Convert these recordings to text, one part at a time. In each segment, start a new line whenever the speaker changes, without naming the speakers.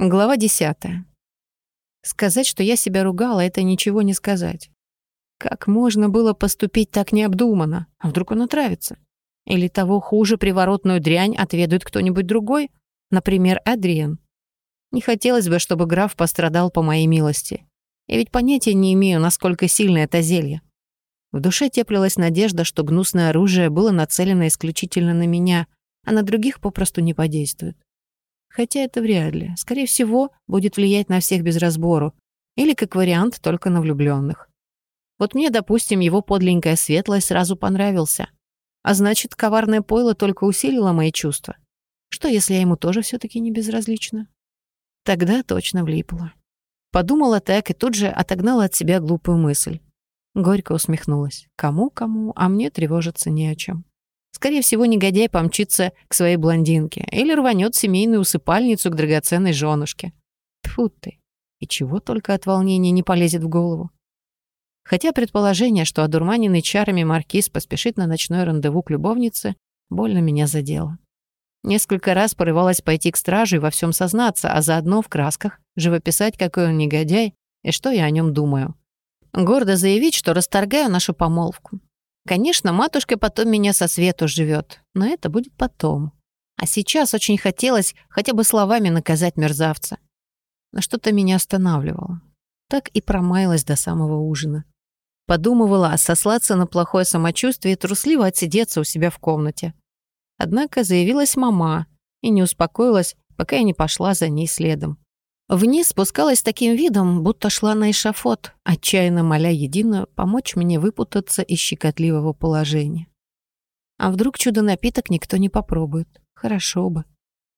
Глава десятая. Сказать, что я себя ругала, это ничего не сказать. Как можно было поступить так необдуманно? А вдруг он отравится? Или того хуже приворотную дрянь отведает кто-нибудь другой? Например, Адриан. Не хотелось бы, чтобы граф пострадал по моей милости. Я ведь понятия не имею, насколько сильно это зелье. В душе теплилась надежда, что гнусное оружие было нацелено исключительно на меня, а на других попросту не подействует. Хотя это вряд ли. Скорее всего, будет влиять на всех без разбору. Или, как вариант, только на влюбленных. Вот мне, допустим, его подленькая светлость сразу понравился. А значит, коварное пойло только усилило мои чувства. Что, если я ему тоже все таки не безразлична? Тогда точно влипла. Подумала так и тут же отогнала от себя глупую мысль. Горько усмехнулась. Кому-кому, а мне тревожиться не о чем. Скорее всего, негодяй помчится к своей блондинке или рванет семейную усыпальницу к драгоценной женушке. Тьфу ты. И чего только от волнения не полезет в голову. Хотя предположение, что одурманенный чарами маркиз поспешит на ночное рандеву к любовнице, больно меня задело. Несколько раз порывалась пойти к стражу и во всем сознаться, а заодно в красках живописать, какой он негодяй и что я о нем думаю. Гордо заявить, что расторгаю нашу помолвку. Конечно, матушка потом меня со свету живет, но это будет потом. А сейчас очень хотелось хотя бы словами наказать мерзавца. Но что-то меня останавливало. Так и промаялась до самого ужина. Подумывала сослаться на плохое самочувствие и трусливо отсидеться у себя в комнате. Однако заявилась мама и не успокоилась, пока я не пошла за ней следом. Вниз спускалась таким видом, будто шла на эшафот, отчаянно моля единую помочь мне выпутаться из щекотливого положения. А вдруг чудо-напиток никто не попробует? Хорошо бы.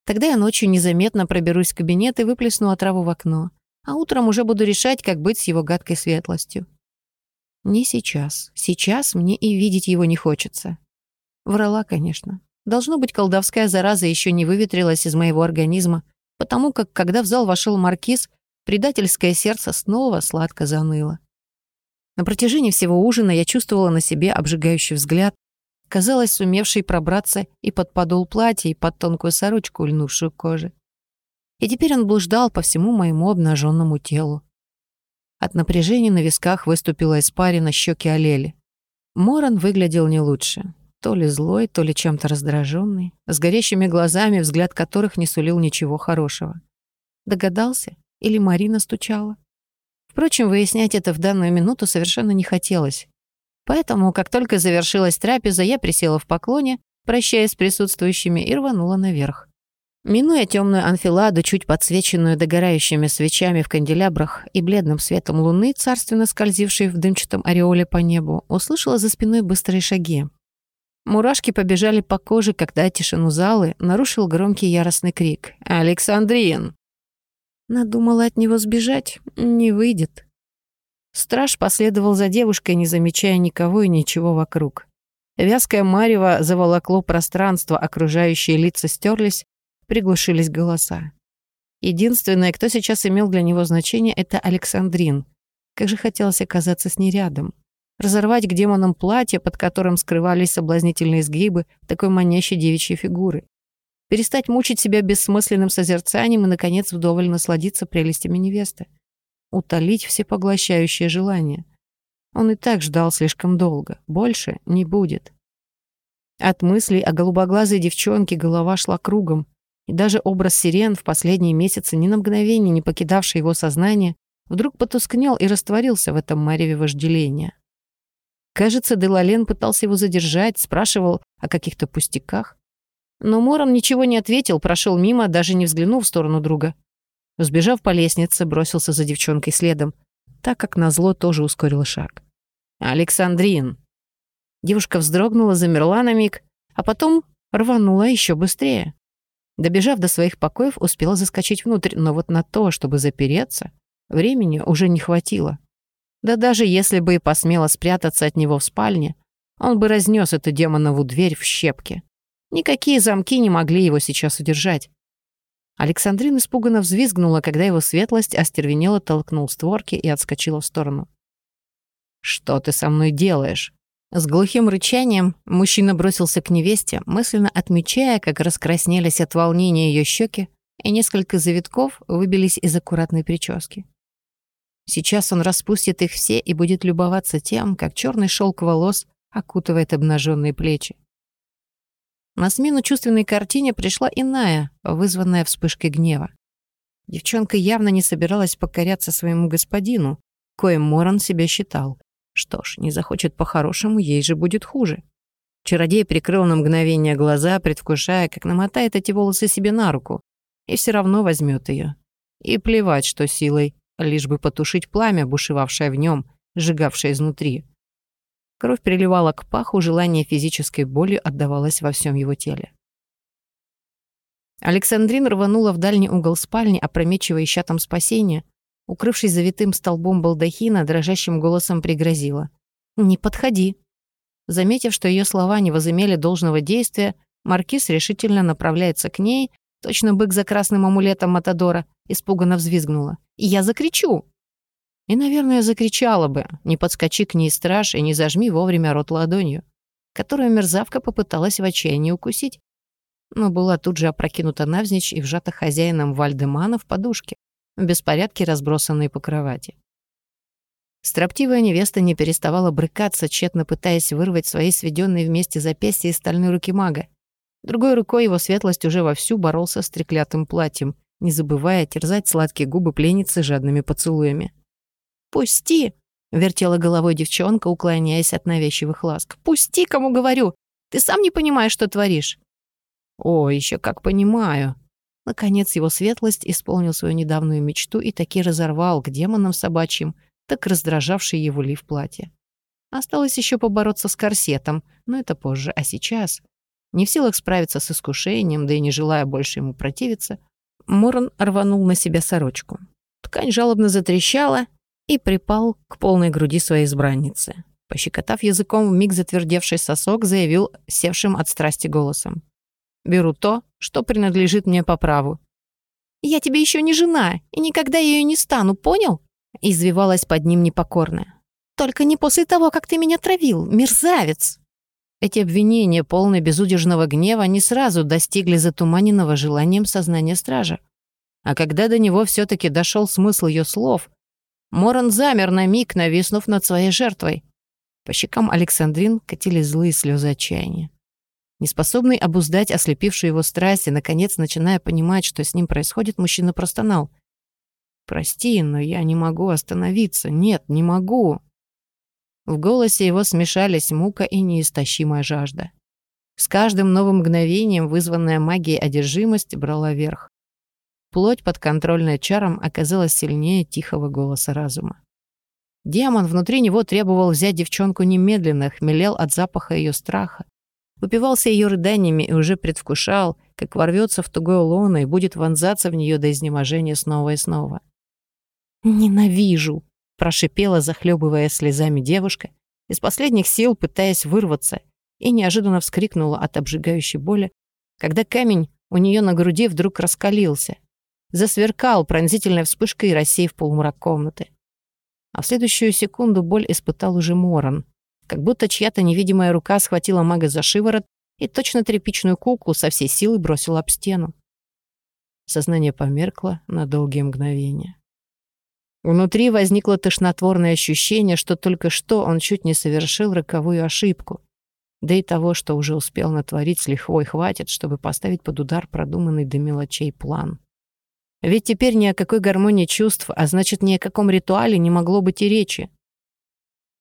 Тогда я ночью незаметно проберусь в кабинет и выплесну отраву в окно, а утром уже буду решать, как быть с его гадкой светлостью. Не сейчас. Сейчас мне и видеть его не хочется. Врала, конечно. Должно быть, колдовская зараза еще не выветрилась из моего организма, потому как, когда в зал вошел маркиз, предательское сердце снова сладко заныло. На протяжении всего ужина я чувствовала на себе обжигающий взгляд, казалось, сумевший пробраться и под подол платья, и под тонкую сорочку, льнувшую к коже. И теперь он блуждал по всему моему обнаженному телу. От напряжения на висках выступила испарина, щеки олели. Моран выглядел не лучше. То ли злой, то ли чем-то раздраженный, с горящими глазами, взгляд которых не сулил ничего хорошего. Догадался? Или Марина стучала? Впрочем, выяснять это в данную минуту совершенно не хотелось. Поэтому, как только завершилась трапеза, я присела в поклоне, прощаясь с присутствующими, и рванула наверх. Минуя темную анфиладу, чуть подсвеченную догорающими свечами в канделябрах и бледным светом луны, царственно скользившей в дымчатом ореоле по небу, услышала за спиной быстрые шаги. Мурашки побежали по коже, когда тишину залы нарушил громкий яростный крик. «Александрин!» Надумала от него сбежать. Не выйдет. Страж последовал за девушкой, не замечая никого и ничего вокруг. Вязкое марево заволокло пространство, окружающие лица стерлись, приглушились голоса. Единственное, кто сейчас имел для него значение, это Александрин. Как же хотелось оказаться с ней рядом разорвать к демонам платье, под которым скрывались соблазнительные сгибы такой манящей девичьей фигуры, перестать мучить себя бессмысленным созерцанием и, наконец, вдоволь насладиться прелестями невесты, утолить всепоглощающее желание. Он и так ждал слишком долго, больше не будет. От мыслей о голубоглазой девчонке голова шла кругом, и даже образ сирен в последние месяцы ни на мгновение не покидавший его сознание, вдруг потускнел и растворился в этом мареве вожделения. Кажется, Делален пытался его задержать, спрашивал о каких-то пустяках. Но Моран ничего не ответил, прошел мимо, даже не взглянув в сторону друга. Сбежав по лестнице, бросился за девчонкой следом, так как назло тоже ускорил шаг. «Александрин!» Девушка вздрогнула, замерла на миг, а потом рванула еще быстрее. Добежав до своих покоев, успела заскочить внутрь, но вот на то, чтобы запереться, времени уже не хватило. Да даже если бы и посмела спрятаться от него в спальне, он бы разнес эту демонову дверь в щепки. Никакие замки не могли его сейчас удержать. Александрин испуганно взвизгнула, когда его светлость остервенело толкнул створки и отскочила в сторону. «Что ты со мной делаешь?» С глухим рычанием мужчина бросился к невесте, мысленно отмечая, как раскраснелись от волнения ее щеки, и несколько завитков выбились из аккуратной прически. Сейчас он распустит их все и будет любоваться тем, как черный шелк волос окутывает обнаженные плечи. На смену чувственной картине пришла иная, вызванная вспышкой гнева. Девчонка явно не собиралась покоряться своему господину, коим Моран себя считал. Что ж, не захочет по-хорошему, ей же будет хуже. Чародей прикрыл на мгновение глаза, предвкушая, как намотает эти волосы себе на руку, и все равно возьмет ее. И плевать, что силой, лишь бы потушить пламя, бушевавшее в нем, сжигавшее изнутри. Кровь приливала к паху, желание физической боли отдавалось во всем его теле. Александрин рванула в дальний угол спальни, опрометчиво ища там спасения, укрывшись завитым столбом балдахина, дрожащим голосом пригрозила. «Не подходи!» Заметив, что ее слова не возымели должного действия, Маркиз решительно направляется к ней, точно бык за красным амулетом Матадора, испуганно взвизгнула. «И я закричу!» И, наверное, закричала бы, не подскочи к ней страж и не зажми вовремя рот ладонью, которую мерзавка попыталась в отчаянии укусить, но была тут же опрокинута навзничь и вжата хозяином Вальдемана в подушке, в беспорядке разбросанной по кровати. Строптивая невеста не переставала брыкаться, тщетно пытаясь вырвать свои сведенные вместе запястья из стальной руки мага. Другой рукой его светлость уже вовсю боролся с треклятым платьем, не забывая терзать сладкие губы пленницы жадными поцелуями. «Пусти!» — вертела головой девчонка, уклоняясь от навязчивых ласк. «Пусти, кому говорю! Ты сам не понимаешь, что творишь!» «О, еще как понимаю!» Наконец его светлость исполнил свою недавнюю мечту и таки разорвал к демонам собачьим, так раздражавший его лиф платье. Осталось еще побороться с корсетом, но это позже, а сейчас... Не в силах справиться с искушением, да и не желая больше ему противиться, Моран рванул на себя сорочку. Ткань жалобно затрещала и припал к полной груди своей избранницы. Пощекотав языком миг затвердевший сосок, заявил севшим от страсти голосом. «Беру то, что принадлежит мне по праву». «Я тебе еще не жена, и никогда ее не стану, понял?» Извивалась под ним непокорная. «Только не после того, как ты меня травил, мерзавец!» Эти обвинения, полные безудержного гнева, не сразу достигли затуманенного желанием сознания стража. А когда до него все таки дошел смысл ее слов, Моран замер на миг, нависнув над своей жертвой. По щекам Александрин катились злые слезы отчаяния. Неспособный обуздать ослепившую его страсть и, наконец, начиная понимать, что с ним происходит, мужчина простонал. «Прости, но я не могу остановиться. Нет, не могу». В голосе его смешались мука и неистощимая жажда. С каждым новым мгновением вызванная магией одержимость брала верх. Плоть, подконтрольная чаром, оказалась сильнее тихого голоса разума. Демон внутри него требовал взять девчонку немедленно, хмелел от запаха ее страха. Упивался ее рыданиями и уже предвкушал, как ворвется в тугое лоно и будет вонзаться в нее до изнеможения снова и снова. «Ненавижу!» — прошипела, захлебывая слезами девушка, из последних сил пытаясь вырваться, и неожиданно вскрикнула от обжигающей боли, когда камень у нее на груди вдруг раскалился, засверкал пронзительной вспышкой, рассеяв полумрак комнаты. А в следующую секунду боль испытал уже Моран, как будто чья-то невидимая рука схватила мага за шиворот и точно тряпичную куклу со всей силы бросила об стену. Сознание померкло на долгие мгновения. Внутри возникло тошнотворное ощущение, что только что он чуть не совершил роковую ошибку. Да и того, что уже успел натворить с лихвой, хватит, чтобы поставить под удар продуманный до мелочей план. Ведь теперь ни о какой гармонии чувств, а значит, ни о каком ритуале не могло быть и речи.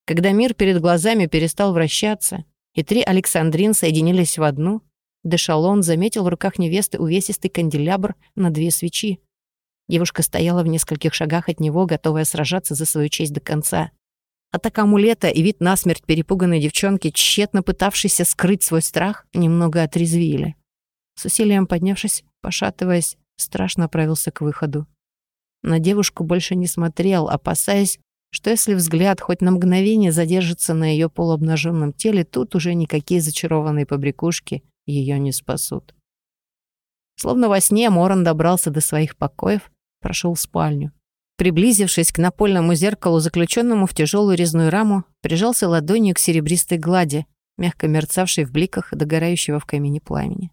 Когда мир перед глазами перестал вращаться, и три Александрин соединились в одну, Дешалон заметил в руках невесты увесистый канделябр на две свечи. Девушка стояла в нескольких шагах от него, готовая сражаться за свою честь до конца. Атака амулета и вид насмерть перепуганной девчонки, тщетно пытавшейся скрыть свой страх, немного отрезвили. С усилием поднявшись, пошатываясь, страшно направился к выходу. На девушку больше не смотрел, опасаясь, что если взгляд хоть на мгновение задержится на ее полуобнаженном теле, тут уже никакие зачарованные побрякушки ее не спасут. Словно во сне Моран добрался до своих покоев, прошел в спальню. Приблизившись к напольному зеркалу, заключенному в тяжелую резную раму, прижался ладонью к серебристой глади, мягко мерцавшей в бликах догорающего в камине пламени.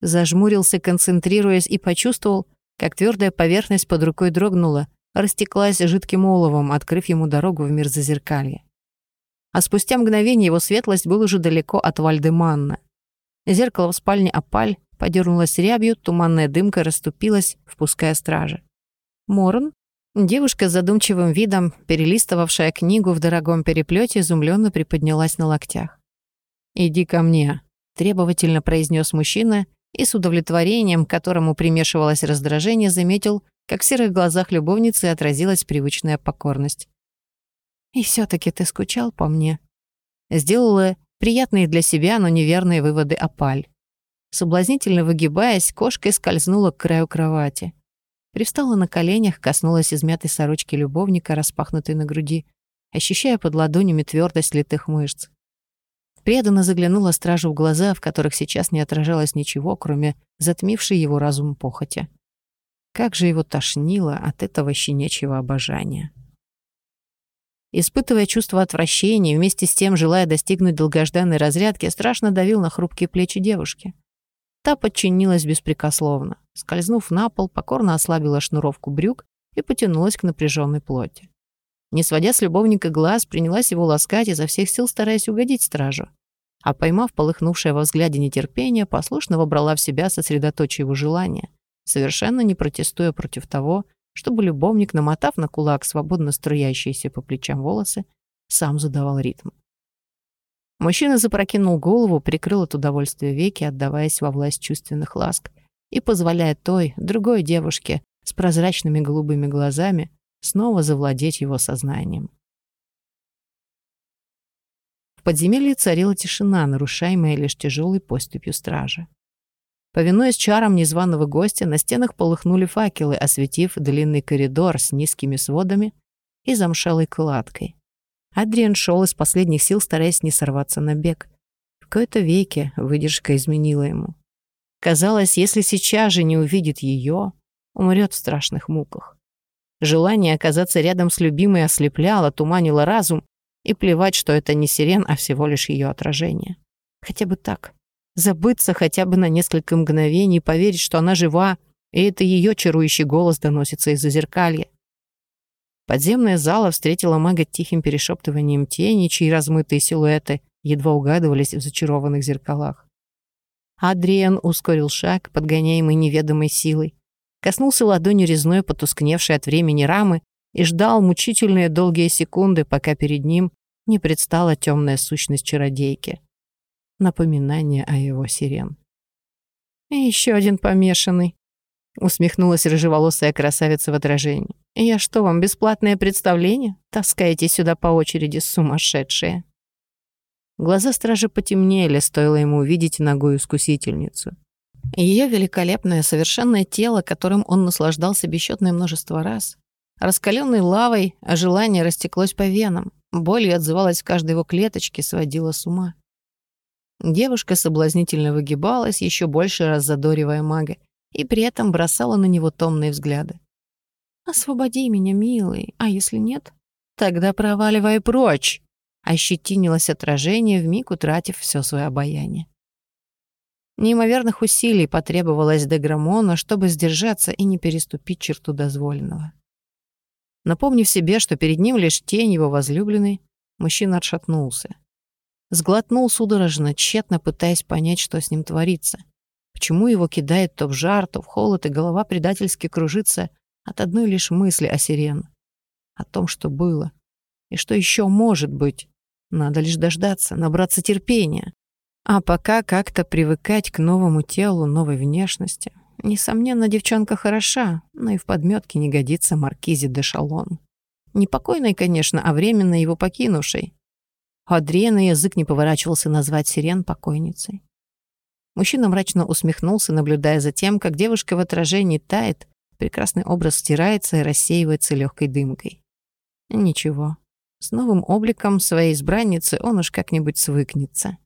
Зажмурился, концентрируясь, и почувствовал, как твердая поверхность под рукой дрогнула, растеклась жидким оловом, открыв ему дорогу в мир зазеркалья. А спустя мгновение его светлость был уже далеко от Вальдеманна. Зеркало в спальне опаль подернулось рябью, туманная дымка расступилась, впуская стража. Морн, девушка с задумчивым видом, перелистывавшая книгу в дорогом переплете, изумленно приподнялась на локтях. «Иди ко мне», — требовательно произнес мужчина и с удовлетворением, к которому примешивалось раздражение, заметил, как в серых глазах любовницы отразилась привычная покорность. «И все таки ты скучал по мне?» Сделала приятные для себя, но неверные выводы опаль. Соблазнительно выгибаясь, кошкой скользнула к краю кровати. Привстала на коленях, коснулась измятой сорочки любовника, распахнутой на груди, ощущая под ладонями твердость литых мышц. Преданно заглянула стражу в глаза, в которых сейчас не отражалось ничего, кроме затмившей его разум похоти. Как же его тошнило от этого щенячьего обожания. Испытывая чувство отвращения, вместе с тем желая достигнуть долгожданной разрядки, страшно давил на хрупкие плечи девушки. Та подчинилась беспрекословно. Скользнув на пол, покорно ослабила шнуровку брюк и потянулась к напряженной плоти. Не сводя с любовника глаз, принялась его ласкать, изо всех сил стараясь угодить стражу. А поймав полыхнувшее во взгляде нетерпение, послушно вобрала в себя сосредоточие его желания, совершенно не протестуя против того, чтобы любовник, намотав на кулак свободно струящиеся по плечам волосы, сам задавал ритм. Мужчина запрокинул голову, прикрыл от удовольствия веки, отдаваясь во власть чувственных ласк, и позволяя той, другой девушке с прозрачными голубыми глазами снова завладеть его сознанием. В подземелье царила тишина, нарушаемая лишь тяжелой поступью стражи. Повинуясь чарам незваного гостя, на стенах полыхнули факелы, осветив длинный коридор с низкими сводами и замшалой кладкой. Адриан шел из последних сил, стараясь не сорваться на бег. В кои-то веке выдержка изменила ему. Казалось, если сейчас же не увидит ее, умрет в страшных муках. Желание оказаться рядом с любимой ослепляло, туманило разум, и плевать, что это не сирен, а всего лишь ее отражение. Хотя бы так забыться хотя бы на несколько мгновений, поверить, что она жива, и это ее чарующий голос доносится из-за зеркалья. Подземная зала встретила мага тихим перешептыванием тени, чьи размытые силуэты едва угадывались в зачарованных зеркалах. Адриан ускорил шаг, подгоняемый неведомой силой, коснулся ладонью резной, потускневшей от времени рамы, и ждал мучительные долгие секунды, пока перед ним не предстала темная сущность чародейки напоминание о его сирен. «И еще один помешанный», — усмехнулась рыжеволосая красавица в отражении. «Я что, вам бесплатное представление? Таскаете сюда по очереди сумасшедшие». Глаза стражи потемнели, стоило ему увидеть ногую искусительницу. Ее великолепное, совершенное тело, которым он наслаждался бесчетное множество раз, раскаленной лавой, а желание растеклось по венам, болью отзывалась в каждой его клеточке, сводила с ума. Девушка соблазнительно выгибалась, еще больше раззадоривая мага, и при этом бросала на него томные взгляды. «Освободи меня, милый, а если нет, тогда проваливай прочь!» Ощетинилось отражение, вмиг утратив все свое обаяние. Неимоверных усилий потребовалось до Грамона, чтобы сдержаться и не переступить черту дозволенного. Напомнив себе, что перед ним лишь тень его возлюбленной, мужчина отшатнулся. Сглотнул судорожно, тщетно пытаясь понять, что с ним творится. Почему его кидает то в жар, то в холод, и голова предательски кружится от одной лишь мысли о сирен. О том, что было. И что еще может быть. Надо лишь дождаться, набраться терпения. А пока как-то привыкать к новому телу, новой внешности. Несомненно, девчонка хороша, но и в подметке не годится маркизе де Шалон. Непокойной, конечно, а временно его покинувшей. У Адриена язык не поворачивался назвать сирен покойницей. Мужчина мрачно усмехнулся, наблюдая за тем, как девушка в отражении тает, прекрасный образ стирается и рассеивается легкой дымкой. Ничего. С новым обликом своей избранницы он уж как-нибудь свыкнется.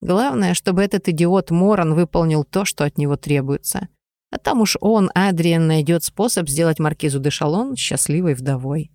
Главное, чтобы этот идиот Моран выполнил то, что от него требуется. А там уж он, Адриан, найдет способ сделать маркизу де Шалон счастливой вдовой.